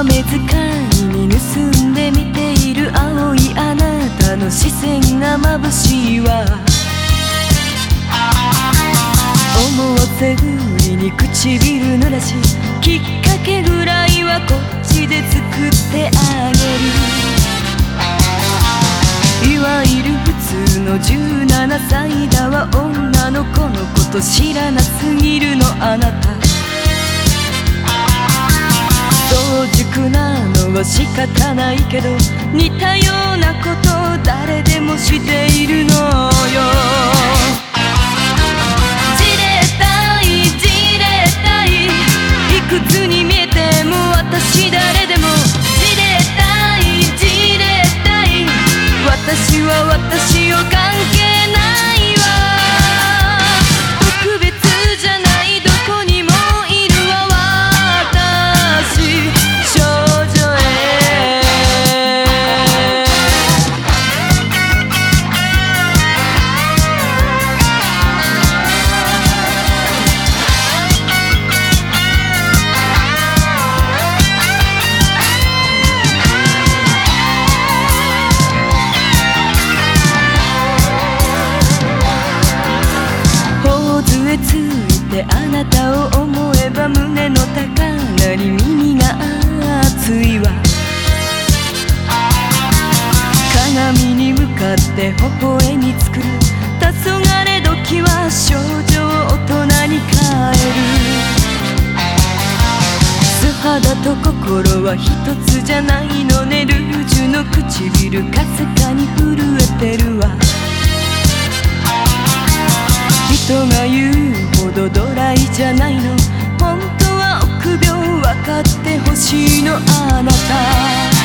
は目遣いに盗んで見ている青いあなたの視線が眩しいわ。思わせぐりに唇濡らし。きっかけぐらいはこっちで作ってあげる。いわゆる普通の17歳だわ。女の子のこと知らなすぎるのあなた。は仕方ないけど似たようなこと誰でもしているのよ。じれたいじれたいいくつに見えても私誰でも。じれたいじれたい私は私を関係頬杖ついてあなたを思えば胸の高鳴り耳が熱いわ。鏡に向かって微笑み作る。黄昏時は少女を大人に変える。素肌と心は一つじゃないのね。ルージュの唇かすかにじゃないの。本当は臆病分かってほしいの。あなた。